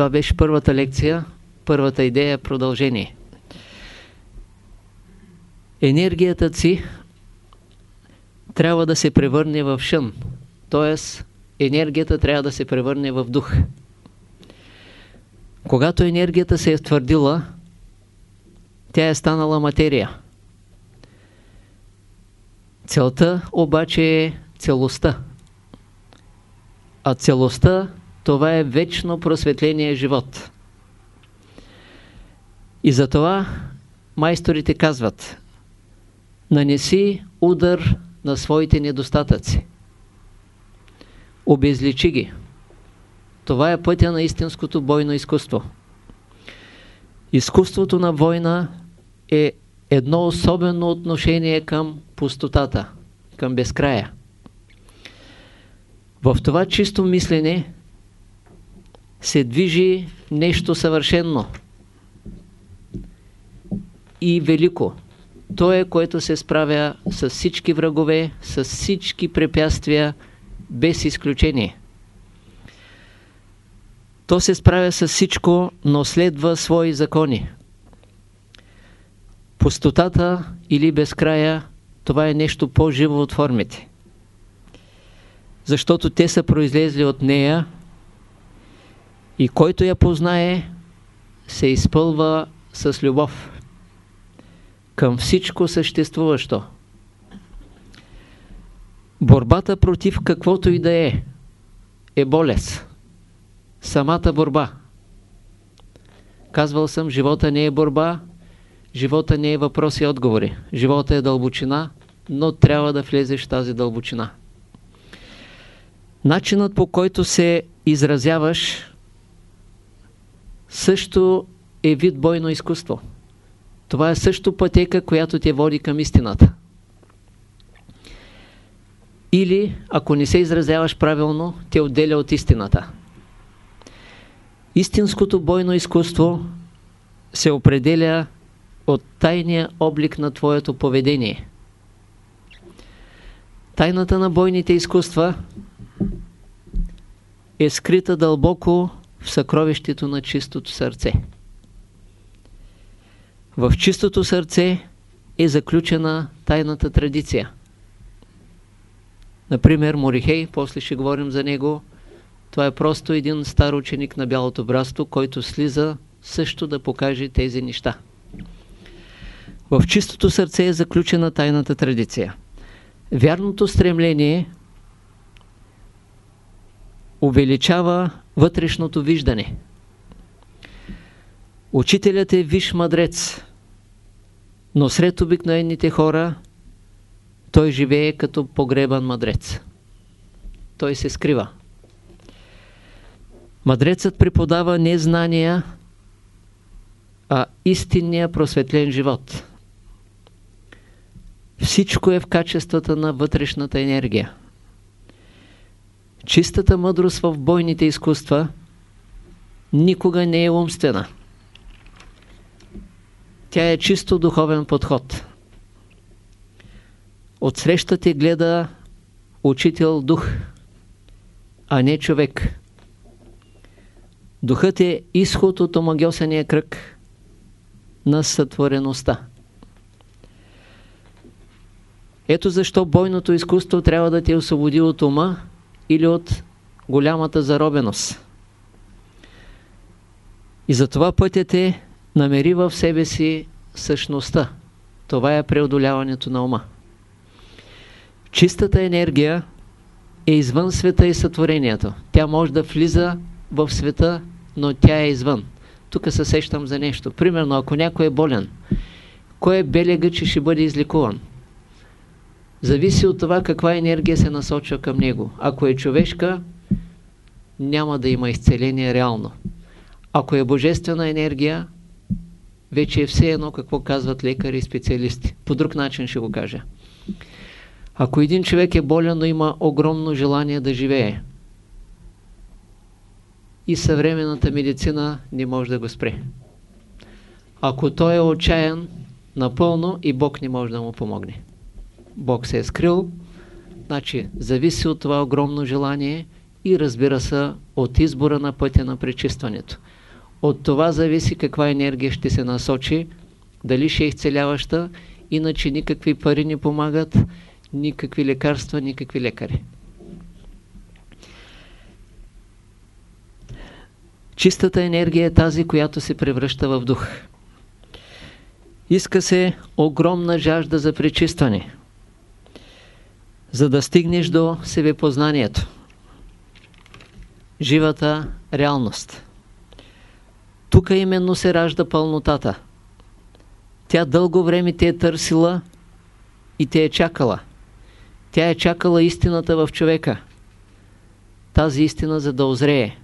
Това беше първата лекция, първата идея, продължение. Енергията си трябва да се превърне в шън, т.е. енергията трябва да се превърне в дух. Когато енергията се е твърдила, тя е станала материя. Целта обаче е целостта. А целостта това е вечно просветление живот. И затова майсторите казват нанеси удар на своите недостатъци. Обезличи ги. Това е пътя на истинското бойно изкуство. Изкуството на война е едно особено отношение към пустотата, към безкрая. В това чисто мислене се движи нещо съвършенно и велико. То е, което се справя с всички врагове, с всички препятствия, без изключение. То се справя с всичко, но следва свои закони. Пустотата или безкрая, това е нещо по-живо от формите. Защото те са произлезли от нея и който я познае, се изпълва с любов към всичко съществуващо. Борбата против каквото и да е, е болест. Самата борба. Казвал съм, живота не е борба, живота не е въпроси и отговори. Живота е дълбочина, но трябва да влезеш в тази дълбочина. Начинът по който се изразяваш също е вид бойно изкуство. Това е също пътека, която те води към истината. Или, ако не се изразяваш правилно, те отделя от истината. Истинското бойно изкуство се определя от тайния облик на твоето поведение. Тайната на бойните изкуства е скрита дълбоко в съкровището на чистото сърце. В чистото сърце е заключена тайната традиция. Например, Морихей, после ще говорим за него, това е просто един стар ученик на Бялото братство, който слиза също да покаже тези неща. В чистото сърце е заключена тайната традиция. Вярното стремление увеличава вътрешното виждане. Учителят е виш мъдрец, но сред обикновените хора той живее като погребан мъдрец. Той се скрива. Мъдрецът преподава не знания, а истинния просветлен живот. Всичко е в качествата на вътрешната енергия. Чистата мъдрост в бойните изкуства никога не е умствена. Тя е чисто духовен подход. Отсреща те гледа учител дух, а не човек. Духът е изход от омагиосения кръг на сътвореността. Ето защо бойното изкуство трябва да те освободи от ума или от голямата заробеност. И затова пътят е намери в себе си същността. Това е преодоляването на ума. Чистата енергия е извън света и сътворението. Тя може да влиза в света, но тя е извън. Тук се сещам за нещо. Примерно, ако някой е болен, кой е белега, че ще бъде излекуван? Зависи от това каква енергия се насочва към него. Ако е човешка, няма да има изцеление реално. Ако е божествена енергия, вече е все едно какво казват лекари и специалисти. По друг начин ще го кажа. Ако един човек е болен, но има огромно желание да живее, и съвременната медицина не може да го спре. Ако той е отчаян напълно и Бог не може да му помогне. Бог се е скрил, значи зависи от това огромно желание и разбира се от избора на пътя на пречистването. От това зависи каква енергия ще се насочи, дали ще е изцеляваща, иначе никакви пари не помагат, никакви лекарства, никакви лекари. Чистата енергия е тази, която се превръща в дух. Иска се огромна жажда за пречистване, за да стигнеш до себепознанието, живата реалност. Тук именно се ражда пълнотата. Тя дълго време те е търсила и те е чакала. Тя е чакала истината в човека. Тази истина за да озрее.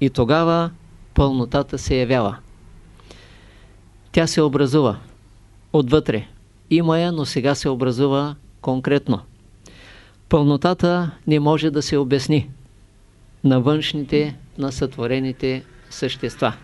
И тогава пълнотата се явява. Тя се образува отвътре. Има я, но сега се образува конкретно. Пълнотата не може да се обясни на външните, на сътворените същества.